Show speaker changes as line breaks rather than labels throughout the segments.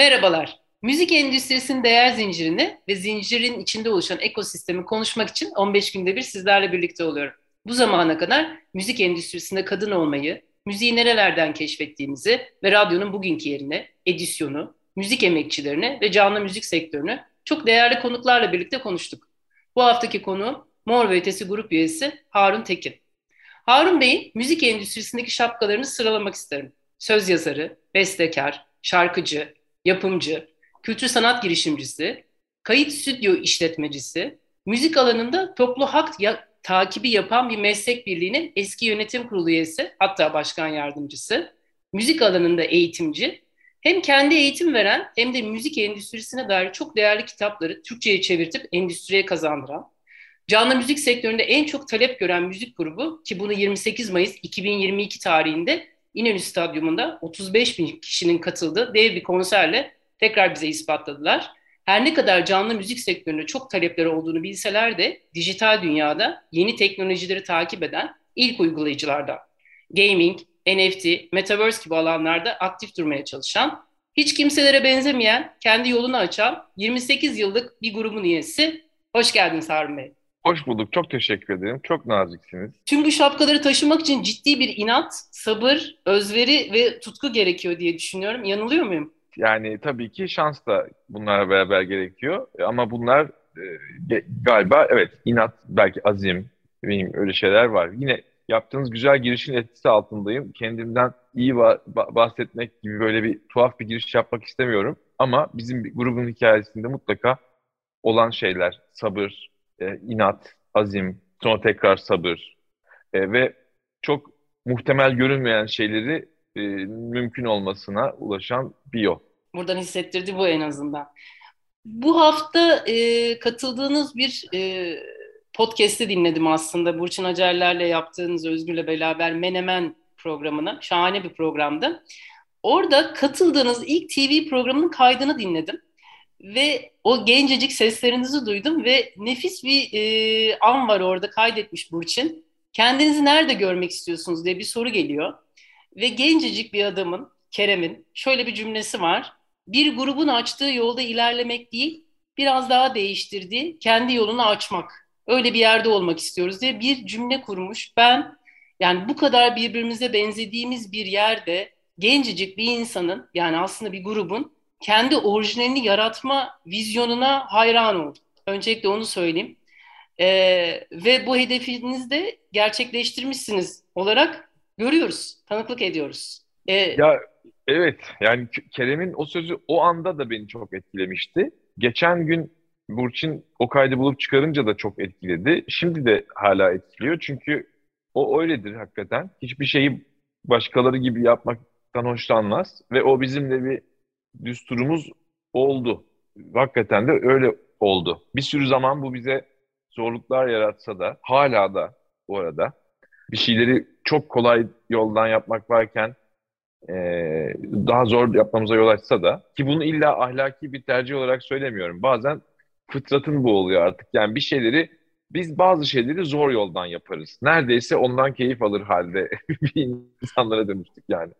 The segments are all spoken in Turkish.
Merhabalar. Müzik endüstrisinin değer zincirini ve zincirin içinde oluşan ekosistemi konuşmak için 15 günde bir sizlerle birlikte oluyorum. Bu zamana kadar müzik endüstrisinde kadın olmayı, müziği nerelerden keşfettiğimizi ve radyonun bugünkü yerine, edisyonu, müzik emekçilerini ve canlı müzik sektörünü çok değerli konuklarla birlikte konuştuk. Bu haftaki konu Mor ve Ötesi grup üyesi Harun Tekin. Harun Bey'in müzik endüstrisindeki şapkalarını sıralamak isterim. Söz yazarı, bestekar, şarkıcı, yapımcı, kültür sanat girişimcisi, kayıt stüdyo işletmecisi, müzik alanında toplu hak ya, takibi yapan bir meslek birliğinin eski yönetim kurulu üyesi, hatta başkan yardımcısı, müzik alanında eğitimci, hem kendi eğitim veren hem de müzik endüstrisine dair çok değerli kitapları Türkçe'ye çevirtip endüstriye kazandıran, canlı müzik sektöründe en çok talep gören müzik grubu ki bunu 28 Mayıs 2022 tarihinde İnönü Stadyumunda 35 bin kişinin katıldığı dev bir konserle tekrar bize ispatladılar. Her ne kadar canlı müzik sektöründe çok talepleri olduğunu bilseler de dijital dünyada yeni teknolojileri takip eden ilk uygulayıcılardan. Gaming, NFT, Metaverse gibi alanlarda aktif durmaya çalışan, hiç kimselere benzemeyen, kendi yolunu açan 28 yıllık bir grubun üyesi. Hoş geldiniz Harun Bey.
Hoş bulduk. Çok teşekkür ederim. Çok naziksiniz.
Tüm bu şapkaları taşımak için ciddi bir inat, sabır, özveri ve tutku gerekiyor diye düşünüyorum. Yanılıyor muyum?
Yani tabii ki şans da bunlarla beraber gerekiyor. Ama bunlar e, galiba evet inat, belki azim, benim öyle şeyler var. Yine yaptığınız güzel girişin etkisi altındayım. Kendimden iyi bahsetmek gibi böyle bir tuhaf bir giriş yapmak istemiyorum. Ama bizim grubun hikayesinde mutlaka olan şeyler, sabır, e, inat, azim, sonra tekrar sabır e, ve çok muhtemel görünmeyen şeyleri e, mümkün olmasına ulaşan bir yol.
Buradan hissettirdi bu en azından. Bu hafta e, katıldığınız bir e, podcast'i dinledim aslında. Burçin Acarler'le yaptığınız Özgür'le beraber Menemen programına. Şahane bir programdı. Orada katıldığınız ilk TV programının kaydını dinledim ve o gencecik seslerinizi duydum ve nefis bir e, an var orada kaydetmiş Burçin. Kendinizi nerede görmek istiyorsunuz diye bir soru geliyor. Ve gencecik bir adamın, Kerem'in şöyle bir cümlesi var. Bir grubun açtığı yolda ilerlemek değil, biraz daha değiştirdiği, kendi yolunu açmak. Öyle bir yerde olmak istiyoruz diye bir cümle kurmuş. Ben yani bu kadar birbirimize benzediğimiz bir yerde gencecik bir insanın yani aslında bir grubun kendi orijinalini yaratma vizyonuna hayran oldum. Öncelikle onu söyleyeyim. Ee, ve bu hedefinizi de gerçekleştirmişsiniz olarak görüyoruz, tanıklık ediyoruz.
Ee, ya evet, yani Kerem'in o sözü o anda da beni çok etkilemişti. Geçen gün Burçin o kaydı bulup çıkarınca da çok etkiledi. Şimdi de hala etkiliyor çünkü o öyledir hakikaten. Hiçbir şeyi başkaları gibi yapmaktan hoşlanmaz ve o bizimle bir düsturumuz oldu. Hakikaten de öyle oldu. Bir sürü zaman bu bize zorluklar yaratsa da hala da bu arada bir şeyleri çok kolay yoldan yapmak varken e, daha zor yapmamıza yol açsa da ki bunu illa ahlaki bir tercih olarak söylemiyorum. Bazen fıtratın bu oluyor artık. Yani bir şeyleri biz bazı şeyleri zor yoldan yaparız. Neredeyse ondan keyif alır halde insanlara dönüştük yani.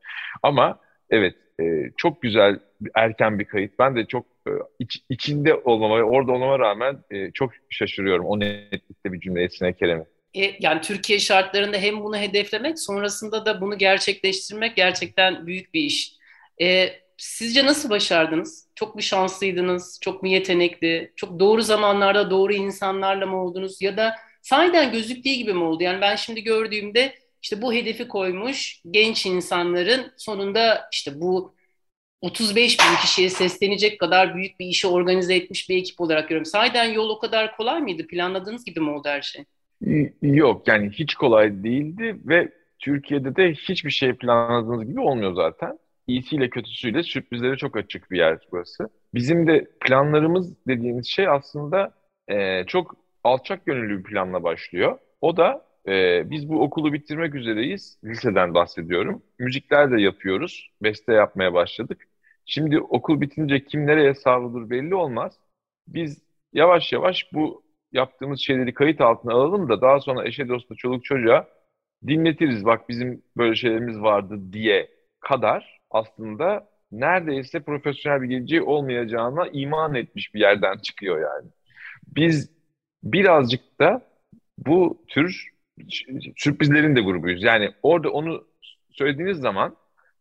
Ama evet e, çok güzel erken bir kayıt. Ben de çok e, iç, içinde olmama ve orada olmama rağmen e, çok şaşırıyorum o netlikte bir cümle Esin Kerem'i.
E, yani Türkiye şartlarında hem bunu hedeflemek sonrasında da bunu gerçekleştirmek gerçekten büyük bir iş. E, sizce nasıl başardınız? Çok mu şanslıydınız? Çok mu yetenekli? Çok doğru zamanlarda doğru insanlarla mı oldunuz? Ya da sahiden gözüktüğü gibi mi oldu? Yani ben şimdi gördüğümde işte bu hedefi koymuş genç insanların sonunda işte bu 35 bin kişiye seslenecek kadar büyük bir işi organize etmiş bir ekip olarak görüyorum. Sahiden yol o kadar kolay mıydı? Planladığınız gibi mi oldu her şey?
Yok yani hiç kolay değildi ve Türkiye'de de hiçbir şey planladığınız gibi olmuyor zaten. İyisiyle kötüsüyle sürprizlere çok açık bir yer burası. Bizim de planlarımız dediğimiz şey aslında e, çok alçak gönüllü bir planla başlıyor. O da e, biz bu okulu bitirmek üzereyiz. Liseden bahsediyorum. Müzikler de yapıyoruz. Beste yapmaya başladık. Şimdi okul bitince kim nereye savrulur belli olmaz. Biz yavaş yavaş bu yaptığımız şeyleri kayıt altına alalım da daha sonra eşe dosta çoluk çocuğa dinletiriz. Bak bizim böyle şeylerimiz vardı diye kadar aslında neredeyse profesyonel bir geleceği olmayacağına iman etmiş bir yerden çıkıyor yani. Biz birazcık da bu tür sürprizlerin de grubuyuz. Yani orada onu söylediğiniz zaman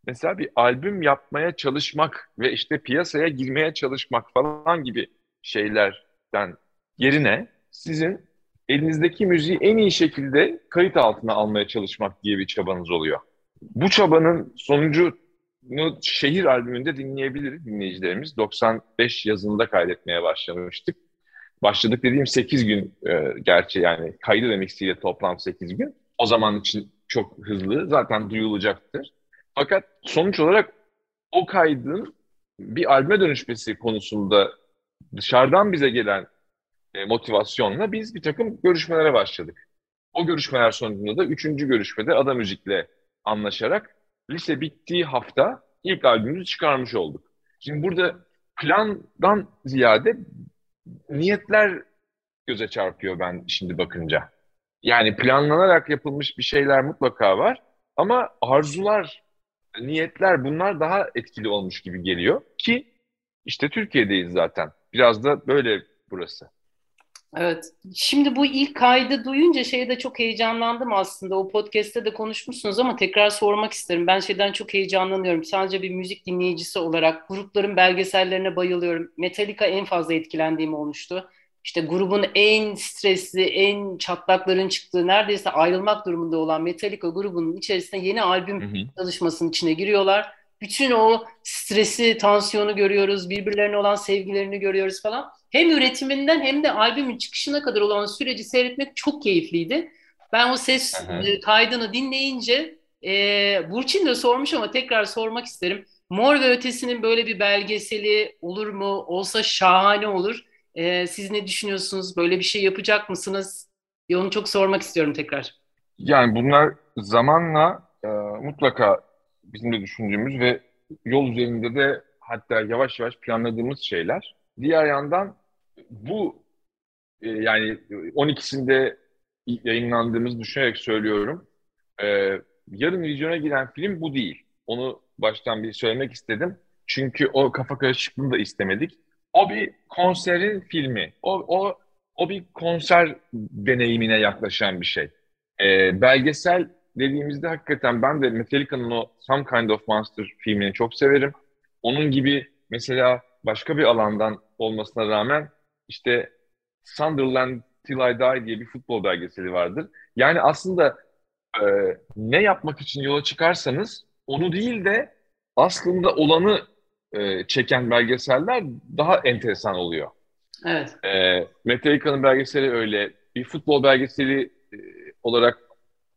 mesela bir albüm yapmaya çalışmak ve işte piyasaya girmeye çalışmak falan gibi şeylerden yerine sizin elinizdeki müziği en iyi şekilde kayıt altına almaya çalışmak diye bir çabanız oluyor. Bu çabanın sonucu şehir albümünde dinleyebilir dinleyicilerimiz. 95 yazında kaydetmeye başlamıştık. Başladık dediğim 8 gün e, gerçi yani kaydı ve mixiyle toplam 8 gün. O zaman için çok hızlı zaten duyulacaktır. Fakat sonuç olarak o kaydın bir albüme dönüşmesi konusunda dışarıdan bize gelen e, motivasyonla biz bir takım görüşmelere başladık. O görüşmeler sonucunda da üçüncü görüşmede Ada Müzik'le anlaşarak lise bittiği hafta ilk albümümüzü çıkarmış olduk. Şimdi burada plandan ziyade niyetler göze çarpıyor ben şimdi bakınca. Yani planlanarak yapılmış bir şeyler mutlaka var ama arzular, niyetler bunlar daha etkili olmuş gibi geliyor ki işte Türkiye'deyiz zaten. Biraz da böyle burası.
Evet. Şimdi bu ilk kaydı duyunca şeyde çok heyecanlandım aslında. O podcast'te de konuşmuşsunuz ama tekrar sormak isterim. Ben şeyden çok heyecanlanıyorum. Sadece bir müzik dinleyicisi olarak grupların belgesellerine bayılıyorum. Metallica en fazla etkilendiğim olmuştu. İşte grubun en stresli, en çatlakların çıktığı, neredeyse ayrılmak durumunda olan Metallica grubunun içerisinde yeni albüm hı hı. çalışmasının içine giriyorlar. Bütün o stresi, tansiyonu görüyoruz, birbirlerine olan sevgilerini görüyoruz falan hem üretiminden hem de albümün çıkışına kadar olan süreci seyretmek çok keyifliydi. Ben o ses. E, kaydını dinleyince e, Burçin de sormuş ama tekrar sormak isterim. Mor ve Ötesi'nin böyle bir belgeseli olur mu? Olsa şahane olur. E, siz ne düşünüyorsunuz? Böyle bir şey yapacak mısınız? Ya onu çok sormak istiyorum tekrar.
Yani bunlar zamanla e, mutlaka bizim de düşündüğümüz ve yol üzerinde de hatta yavaş yavaş planladığımız şeyler. Diğer yandan bu e, yani 12'sinde yayınlandığımızı düşünerek söylüyorum. E, yarın vizyona giren film bu değil. Onu baştan bir söylemek istedim. Çünkü o kafa karışıklığını da istemedik. O bir konserin filmi. O, o, o bir konser deneyimine yaklaşan bir şey. E, belgesel dediğimizde hakikaten ben de Metallica'nın o Some Kind of Monster filmini çok severim. Onun gibi mesela başka bir alandan olmasına rağmen işte Sunderland Till I Die diye bir futbol belgeseli vardır. Yani aslında e, ne yapmak için yola çıkarsanız onu değil de aslında olanı e, çeken belgeseller daha enteresan oluyor.
Evet.
E, Metallica'nın belgeseli öyle. Bir futbol belgeseli e, olarak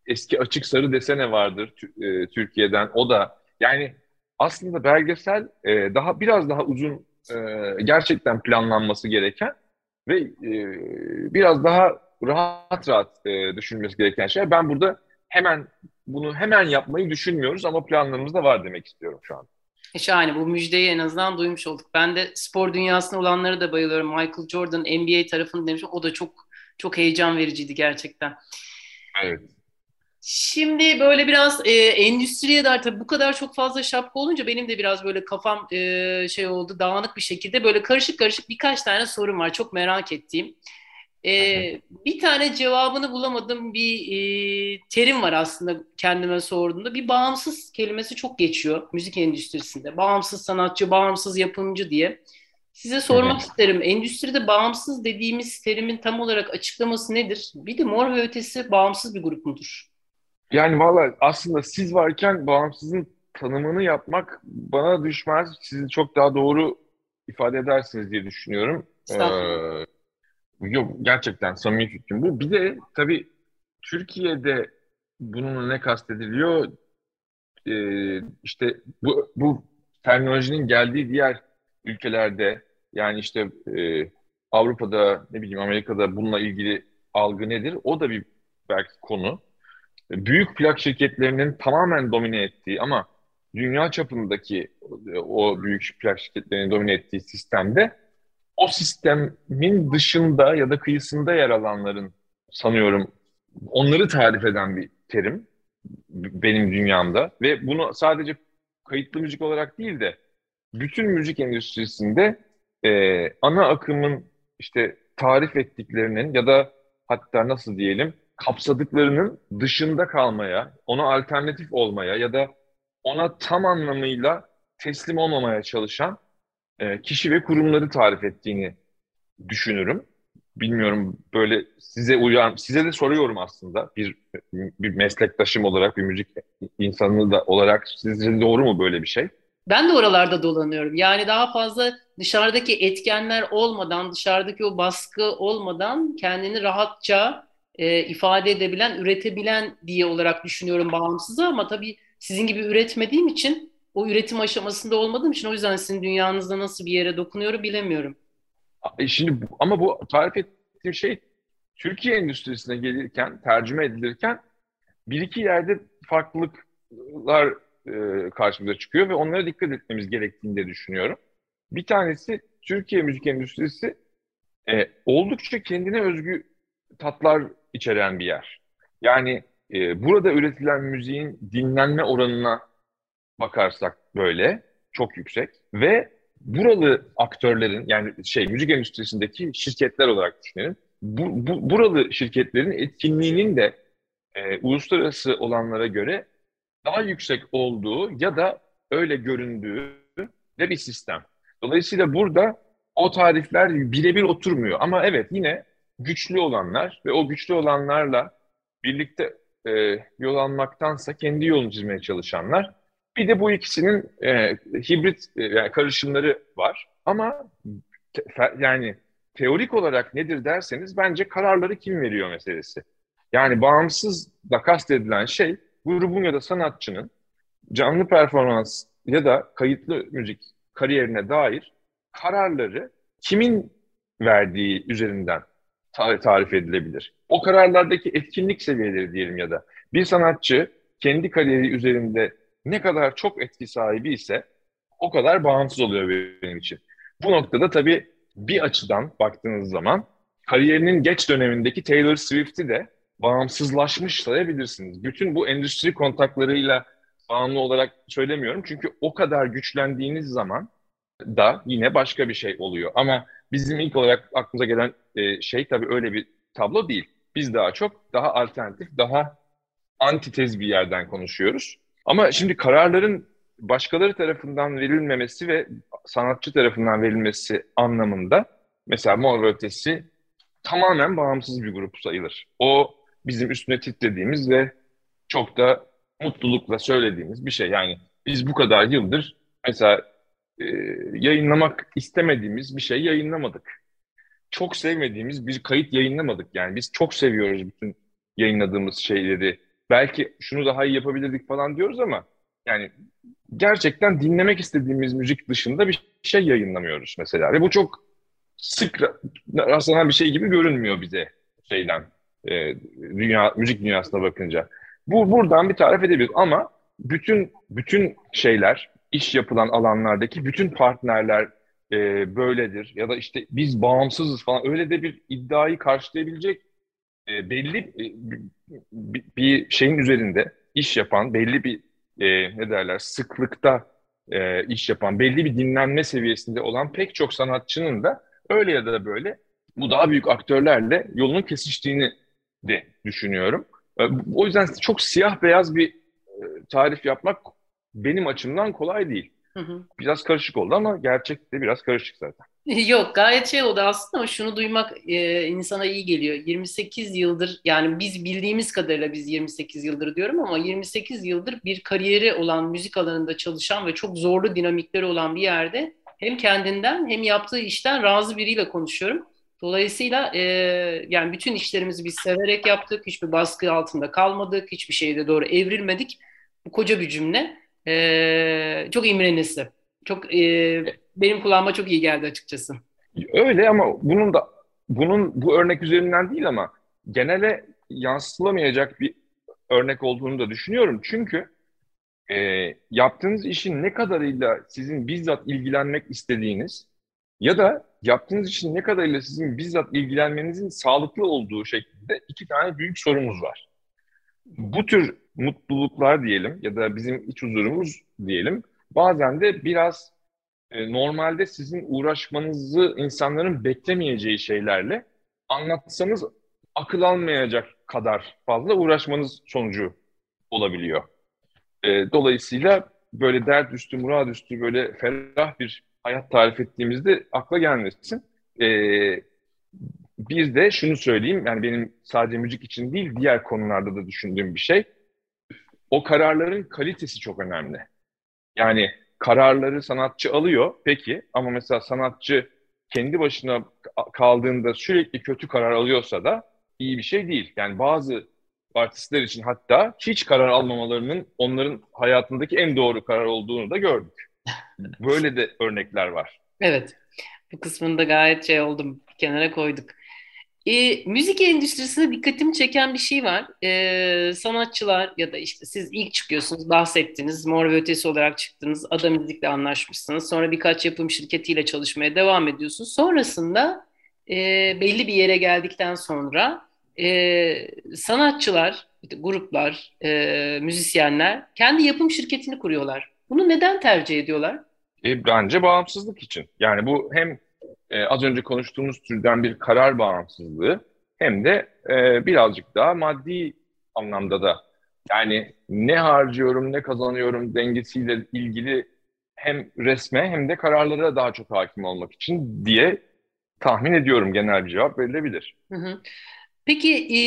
eski açık sarı desene vardır e, Türkiye'den. O da yani aslında belgesel e, daha biraz daha uzun e, gerçekten planlanması gereken ve e, biraz daha rahat rahat e, düşünmesi gereken şey. Ben burada hemen bunu hemen yapmayı düşünmüyoruz ama planlarımızda var demek istiyorum şu an.
E şahane bu müjdeyi en azından duymuş olduk. Ben de spor dünyasına olanlara da bayılıyorum. Michael Jordan NBA tarafını demiş. O da çok çok heyecan vericiydi gerçekten.
Evet.
Şimdi böyle biraz e, endüstriye dair tabii bu kadar çok fazla şapka olunca benim de biraz böyle kafam e, şey oldu dağınık bir şekilde böyle karışık karışık birkaç tane sorum var çok merak ettiğim. E, bir tane cevabını bulamadığım bir e, terim var aslında kendime sorduğumda. Bir bağımsız kelimesi çok geçiyor müzik endüstrisinde. Bağımsız sanatçı, bağımsız yapımcı diye. Size sormak evet. isterim. Endüstride bağımsız dediğimiz terimin tam olarak açıklaması nedir? Bir de Mor ve Ötesi bağımsız bir grup mudur?
Yani valla aslında siz varken bağımsızın tanımını yapmak bana düşmez. Sizi çok daha doğru ifade edersiniz diye düşünüyorum. Ee, yok gerçekten samimi fikrim bu. Bir de tabii Türkiye'de bununla ne kastediliyor? Ee, işte bu, bu terminolojinin geldiği diğer ülkelerde yani işte e, Avrupa'da ne bileyim Amerika'da bununla ilgili algı nedir? O da bir belki konu. Büyük plak şirketlerinin tamamen domine ettiği ama dünya çapındaki o büyük plak şirketlerinin domine ettiği sistemde o sistemin dışında ya da kıyısında yer alanların sanıyorum onları tarif eden bir terim benim dünyamda. Ve bunu sadece kayıtlı müzik olarak değil de bütün müzik endüstrisinde e, ana akımın işte tarif ettiklerinin ya da hatta nasıl diyelim kapsadıklarının dışında kalmaya, ona alternatif olmaya ya da ona tam anlamıyla teslim olmamaya çalışan e, kişi ve kurumları tarif ettiğini düşünürüm. Bilmiyorum böyle size uyan, size de soruyorum aslında bir bir meslektaşım olarak, bir müzik insanı da olarak sizce doğru mu böyle bir şey?
Ben de oralarda dolanıyorum. Yani daha fazla dışarıdaki etkenler olmadan, dışarıdaki o baskı olmadan kendini rahatça e, ifade edebilen, üretebilen diye olarak düşünüyorum bağımsızı ama tabii sizin gibi üretmediğim için o üretim aşamasında olmadığım için o yüzden sizin dünyanızda nasıl bir yere dokunuyorum bilemiyorum.
E, şimdi ama bu tarif ettiğim şey Türkiye endüstrisine gelirken, tercüme edilirken bir iki yerde farklılıklar e, karşımıza çıkıyor ve onlara dikkat etmemiz gerektiğini de düşünüyorum. Bir tanesi Türkiye müzik endüstrisi e, oldukça kendine özgü tatlar içeren bir yer. Yani e, burada üretilen müziğin dinlenme oranına bakarsak böyle çok yüksek ve buralı aktörlerin yani şey müzik endüstrisindeki şirketler olarak düşünelim. Bu, bu, buralı şirketlerin etkinliğinin de e, uluslararası olanlara göre daha yüksek olduğu ya da öyle göründüğü de bir sistem. Dolayısıyla burada o tarifler birebir oturmuyor. Ama evet yine güçlü olanlar ve o güçlü olanlarla birlikte e, yol almaktansa kendi yolunu çizmeye çalışanlar. Bir de bu ikisinin e, hibrit e, yani karışımları var. Ama te, yani teorik olarak nedir derseniz bence kararları kim veriyor meselesi. Yani bağımsız da kastedilen şey grubun ya da sanatçının canlı performans ya da kayıtlı müzik kariyerine dair kararları kimin verdiği üzerinden tarif edilebilir. O kararlardaki etkinlik seviyeleri diyelim ya da bir sanatçı kendi kariyeri üzerinde ne kadar çok etki sahibi ise o kadar bağımsız oluyor benim için. Bu noktada tabii bir açıdan baktığınız zaman kariyerinin geç dönemindeki Taylor Swift'i de bağımsızlaşmış sayabilirsiniz. Bütün bu endüstri kontaklarıyla bağımlı olarak söylemiyorum. Çünkü o kadar güçlendiğiniz zaman da yine başka bir şey oluyor. Ama bizim ilk olarak aklımıza gelen e, şey tabii öyle bir tablo değil. Biz daha çok daha alternatif, daha antitez bir yerden konuşuyoruz. Ama şimdi kararların başkaları tarafından verilmemesi ve sanatçı tarafından verilmesi anlamında mesela Mor Ötesi tamamen bağımsız bir grup sayılır. O bizim üstüne titrediğimiz ve çok da mutlulukla söylediğimiz bir şey. Yani biz bu kadar yıldır mesela e, yayınlamak istemediğimiz bir şey yayınlamadık. Çok sevmediğimiz bir kayıt yayınlamadık. Yani biz çok seviyoruz bütün yayınladığımız şeyleri. Belki şunu daha iyi yapabilirdik falan diyoruz ama yani gerçekten dinlemek istediğimiz müzik dışında bir şey yayınlamıyoruz mesela. Ve bu çok sık rastlanan bir şey gibi görünmüyor bize şeyden e, dünya müzik dünyasına bakınca. Bu buradan bir tarif edebiliriz ama bütün bütün şeyler iş yapılan alanlardaki bütün partnerler e, böyledir ya da işte biz bağımsızız falan öyle de bir iddiayı karşılayabilecek e, belli e, bir, şeyin üzerinde iş yapan belli bir e, ne derler sıklıkta e, iş yapan belli bir dinlenme seviyesinde olan pek çok sanatçının da öyle ya da böyle bu daha büyük aktörlerle yolunun kesiştiğini de düşünüyorum. E, o yüzden çok siyah beyaz bir e, tarif yapmak benim açımdan kolay değil. Hı hı. Biraz karışık oldu ama gerçekte biraz karışık zaten.
Yok gayet şey oldu aslında ama şunu duymak e, insana iyi geliyor. 28 yıldır yani biz bildiğimiz kadarıyla biz 28 yıldır diyorum ama 28 yıldır bir kariyeri olan müzik alanında çalışan ve çok zorlu dinamikleri olan bir yerde hem kendinden hem yaptığı işten razı biriyle konuşuyorum. Dolayısıyla e, yani bütün işlerimizi biz severek yaptık. Hiçbir baskı altında kalmadık. Hiçbir şeyde doğru evrilmedik. Bu koca bir cümle. E, çok imrenisi. Çok e, benim kulağıma çok iyi geldi açıkçası.
Öyle ama bunun da bunun bu örnek üzerinden değil ama genele yansıtılamayacak bir örnek olduğunu da düşünüyorum. Çünkü e, yaptığınız işin ne kadarıyla sizin bizzat ilgilenmek istediğiniz ya da yaptığınız işin ne kadarıyla sizin bizzat ilgilenmenizin sağlıklı olduğu şeklinde iki tane büyük sorumuz var. Bu tür mutluluklar diyelim ya da bizim iç huzurumuz diyelim bazen de biraz e, normalde sizin uğraşmanızı insanların beklemeyeceği şeylerle anlatsanız akıl almayacak kadar fazla uğraşmanız sonucu olabiliyor. E, dolayısıyla böyle dert üstü, murad üstü böyle ferah bir hayat tarif ettiğimizde akla gelmesin. E, bir de şunu söyleyeyim, yani benim sadece müzik için değil diğer konularda da düşündüğüm bir şey. O kararların kalitesi çok önemli. Yani kararları sanatçı alıyor peki ama mesela sanatçı kendi başına kaldığında sürekli kötü karar alıyorsa da iyi bir şey değil. Yani bazı artistler için hatta hiç karar almamalarının onların hayatındaki en doğru karar olduğunu da gördük. Böyle de örnekler var.
Evet. Bu kısmında gayet şey oldum. Bir kenara koyduk. E, müzik endüstrisinde dikkatimi çeken bir şey var. E, sanatçılar ya da işte siz ilk çıkıyorsunuz, bahsettiniz, Mor ve Ötesi olarak çıktınız, Ada Müzik'le anlaşmışsınız. Sonra birkaç yapım şirketiyle çalışmaya devam ediyorsunuz. Sonrasında e, belli bir yere geldikten sonra e, sanatçılar, gruplar, e, müzisyenler kendi yapım şirketini kuruyorlar. Bunu neden tercih ediyorlar?
E, bence bağımsızlık için. Yani bu hem e, az önce konuştuğumuz türden bir karar bağımsızlığı hem de e, birazcık daha maddi anlamda da yani ne harcıyorum ne kazanıyorum dengesiyle ilgili hem resme hem de kararlara daha çok hakim olmak için diye tahmin ediyorum genel bir cevap verilebilir. Hı hı.
Peki e,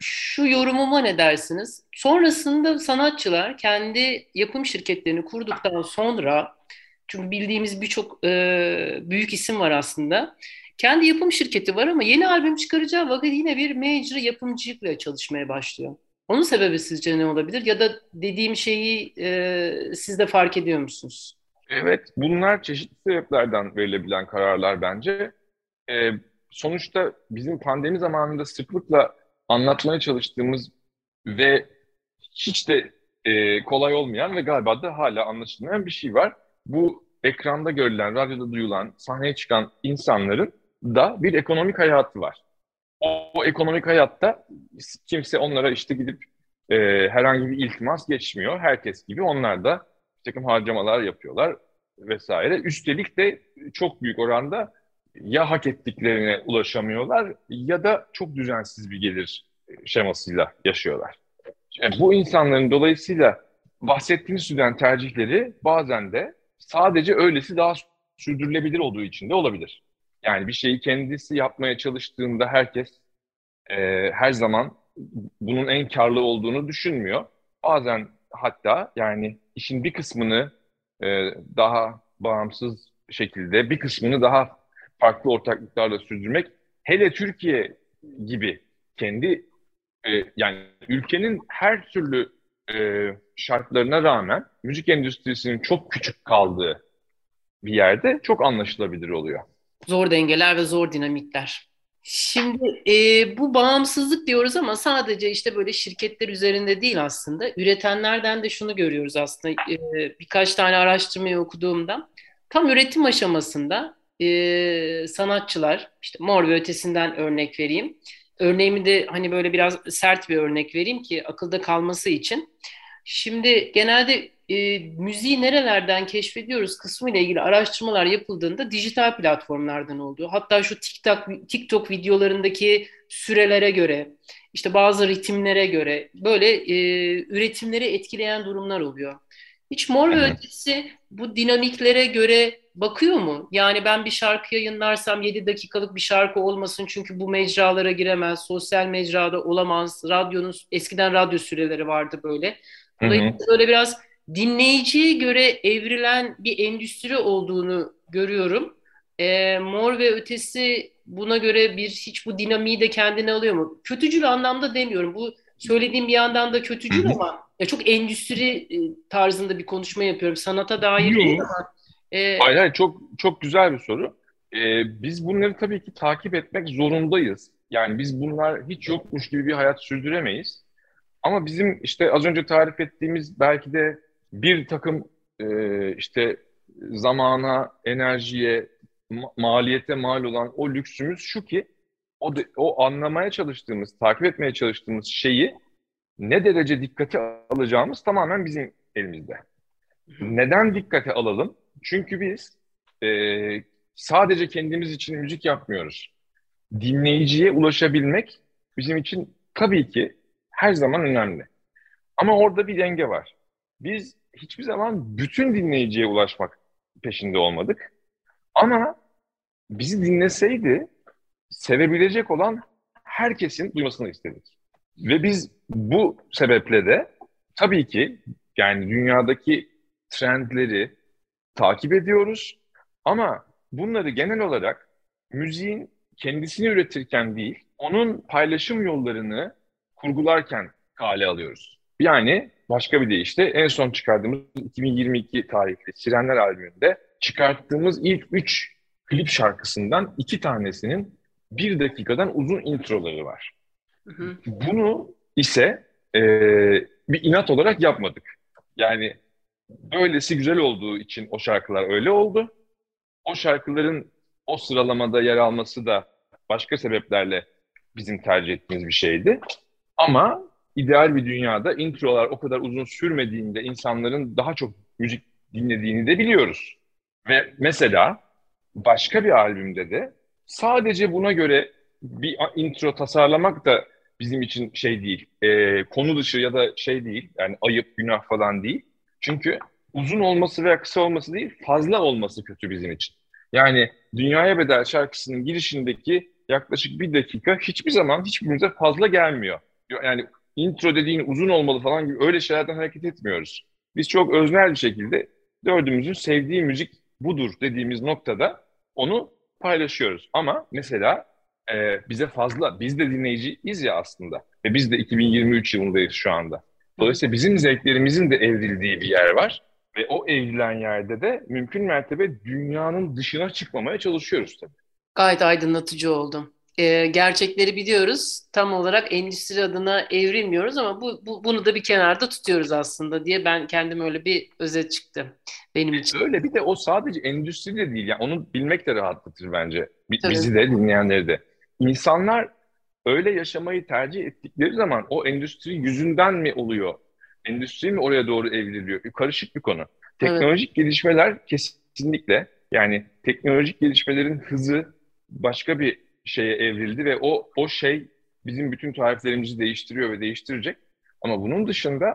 şu yorumuma ne dersiniz? Sonrasında sanatçılar kendi yapım şirketlerini kurduktan sonra çünkü bildiğimiz birçok e, büyük isim var aslında. Kendi yapım şirketi var ama yeni albüm çıkaracağı vakit yine bir major yapımcılıkla çalışmaya başlıyor. Onun sebebi sizce ne olabilir? Ya da dediğim şeyi e, siz de fark ediyor musunuz?
Evet, bunlar çeşitli sebeplerden verilebilen kararlar bence. E, sonuçta bizim pandemi zamanında sıklıkla anlatmaya çalıştığımız ve hiç de e, kolay olmayan ve galiba da hala anlaşılmayan bir şey var bu ekranda görülen, radyoda duyulan, sahneye çıkan insanların da bir ekonomik hayatı var. O, o ekonomik hayatta kimse onlara işte gidip e, herhangi bir iltimas geçmiyor. Herkes gibi onlar da bir takım harcamalar yapıyorlar vesaire. Üstelik de çok büyük oranda ya hak ettiklerine ulaşamıyorlar ya da çok düzensiz bir gelir şemasıyla yaşıyorlar. Yani bu insanların dolayısıyla bahsettiğiniz türden tercihleri bazen de sadece öylesi daha sürdürülebilir olduğu için de olabilir. Yani bir şeyi kendisi yapmaya çalıştığında herkes e, her zaman bunun en karlı olduğunu düşünmüyor. Bazen hatta yani işin bir kısmını e, daha bağımsız şekilde, bir kısmını daha farklı ortaklıklarla sürdürmek, hele Türkiye gibi kendi e, yani ülkenin her türlü e, şartlarına rağmen müzik endüstrisinin çok küçük kaldığı bir yerde çok anlaşılabilir oluyor.
Zor dengeler ve zor dinamikler. Şimdi e, bu bağımsızlık diyoruz ama sadece işte böyle şirketler üzerinde değil aslında. Üretenlerden de şunu görüyoruz aslında e, birkaç tane araştırmayı okuduğumda. Tam üretim aşamasında e, sanatçılar, işte Mor ve Ötesi'nden örnek vereyim. Örneğimi de hani böyle biraz sert bir örnek vereyim ki akılda kalması için. Şimdi genelde e, müziği nerelerden keşfediyoruz kısmı ile ilgili araştırmalar yapıldığında dijital platformlardan olduğu. Hatta şu TikTok, TikTok videolarındaki sürelere göre, işte bazı ritimlere göre böyle e, üretimleri etkileyen durumlar oluyor. Hiç Mor ve Ötesi bu dinamiklere göre bakıyor mu? Yani ben bir şarkı yayınlarsam 7 dakikalık bir şarkı olmasın çünkü bu mecralara giremez, sosyal mecrada olamaz. Radyonun eskiden radyo süreleri vardı böyle. Dolayısıyla böyle biraz dinleyiciye göre evrilen bir endüstri olduğunu görüyorum. E, Mor ve Ötesi buna göre bir hiç bu dinamiği de kendine alıyor mu? Kötücül anlamda demiyorum. Bu söylediğim bir yandan da kötücül ama ya çok endüstri e, tarzında bir konuşma yapıyorum. Sanata dair değil ama. E,
Hayır, hayır çok çok güzel bir soru. Ee, biz bunları tabii ki takip etmek zorundayız. Yani biz bunlar hiç yokmuş gibi bir hayat sürdüremeyiz. Ama bizim işte az önce tarif ettiğimiz belki de bir takım e, işte zamana, enerjiye, ma- maliyete mal olan o lüksümüz şu ki o, de- o anlamaya çalıştığımız, takip etmeye çalıştığımız şeyi ne derece dikkate alacağımız tamamen bizim elimizde. Neden dikkate alalım? Çünkü biz e, sadece kendimiz için müzik yapmıyoruz. Dinleyiciye ulaşabilmek bizim için tabii ki her zaman önemli. Ama orada bir denge var. Biz hiçbir zaman bütün dinleyiciye ulaşmak peşinde olmadık. Ama bizi dinleseydi sevebilecek olan herkesin duymasını istedik. Ve biz bu sebeple de tabii ki yani dünyadaki trendleri takip ediyoruz. Ama bunları genel olarak müziğin kendisini üretirken değil, onun paylaşım yollarını kurgularken kale alıyoruz. Yani başka bir deyişle en son çıkardığımız 2022 tarihli Sirenler albümünde çıkarttığımız ilk 3 klip şarkısından iki tanesinin bir dakikadan uzun introları var.
hı hı.
Bunu ise e, bir inat olarak yapmadık. Yani böylesi güzel olduğu için o şarkılar öyle oldu. O şarkıların o sıralamada yer alması da başka sebeplerle bizim tercih ettiğimiz bir şeydi. Ama ideal bir dünyada introlar o kadar uzun sürmediğinde insanların daha çok müzik dinlediğini de biliyoruz. Ve mesela başka bir albümde de sadece buna göre bir intro tasarlamak da bizim için şey değil, e, konu dışı ya da şey değil, yani ayıp, günah falan değil. Çünkü uzun olması veya kısa olması değil, fazla olması kötü bizim için. Yani Dünyaya Bedel şarkısının girişindeki yaklaşık bir dakika hiçbir zaman hiçbirimize fazla gelmiyor. Yani intro dediğin uzun olmalı falan gibi öyle şeylerden hareket etmiyoruz. Biz çok öznel bir şekilde dördümüzün sevdiği müzik budur dediğimiz noktada onu paylaşıyoruz. Ama mesela e, bize fazla, biz de dinleyiciyiz ya aslında. Ve biz de 2023 yılındayız şu anda. Dolayısıyla bizim zevklerimizin de evrildiği bir yer var. Ve o evrilen yerde de mümkün mertebe dünyanın dışına çıkmamaya çalışıyoruz tabii.
Gayet aydınlatıcı oldum. Ee, gerçekleri biliyoruz. Tam olarak endüstri adına evrilmiyoruz ama bu, bu bunu da bir kenarda tutuyoruz aslında diye ben kendim öyle bir özet çıktı benim için.
Öyle bir de o sadece endüstri de değil. Yani onu bilmek de rahatlatır bence.
Tabii.
Bizi de dinleyenleri de. İnsanlar öyle yaşamayı tercih ettikleri zaman o endüstri yüzünden mi oluyor? Endüstri mi oraya doğru evriliyor? Karışık bir konu. Teknolojik gelişmeler kesinlikle yani teknolojik gelişmelerin hızı başka bir şeye evrildi ve o o şey bizim bütün tariflerimizi değiştiriyor ve değiştirecek. Ama bunun dışında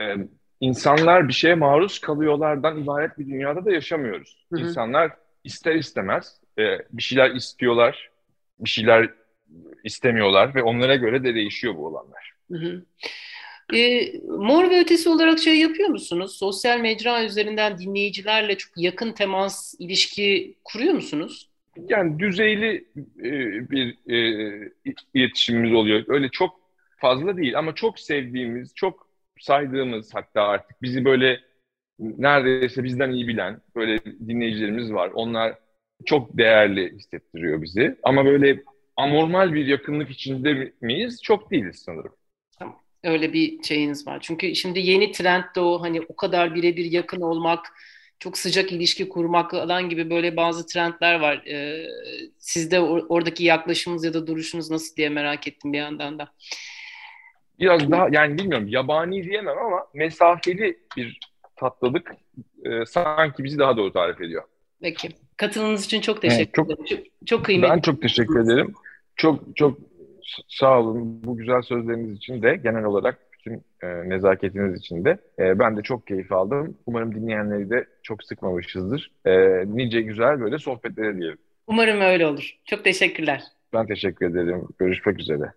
e, insanlar bir şeye maruz kalıyorlardan ibaret bir dünyada da yaşamıyoruz.
Hı hı.
İnsanlar ister istemez e, bir şeyler istiyorlar, bir şeyler istemiyorlar ve onlara göre de değişiyor bu olanlar.
Hı hı. Ee, Mor ve Ötesi olarak şey yapıyor musunuz? Sosyal mecra üzerinden dinleyicilerle çok yakın temas, ilişki kuruyor musunuz?
Yani düzeyli e, bir e, iletişimimiz oluyor. Öyle çok fazla değil ama çok sevdiğimiz, çok saydığımız hatta artık bizi böyle neredeyse bizden iyi bilen böyle dinleyicilerimiz var. Onlar çok değerli hissettiriyor bizi. Ama böyle anormal bir yakınlık içinde miyiz? Çok değiliz sanırım.
Öyle bir şeyiniz var. Çünkü şimdi yeni trend de o hani o kadar birebir yakın olmak, çok sıcak ilişki kurmak falan gibi böyle bazı trendler var. Ee, sizde or- oradaki yaklaşımınız ya da duruşunuz nasıl diye merak ettim bir yandan da.
Biraz daha yani bilmiyorum yabani diyemem ama mesafeli bir tatlılık e, sanki bizi daha doğru tarif ediyor.
Peki. Katılımınız için çok teşekkür ederim. Çok, çok kıymetli.
Ben çok teşekkür ederim. Çok çok sağ olun bu güzel sözleriniz için de genel olarak e, nezaketiniz için de. E, ben de çok keyif aldım. Umarım dinleyenleri de çok sıkmamışızdır. E, nice güzel böyle sohbetlere diyelim.
Umarım öyle olur. Çok teşekkürler.
Ben teşekkür ederim. Görüşmek üzere.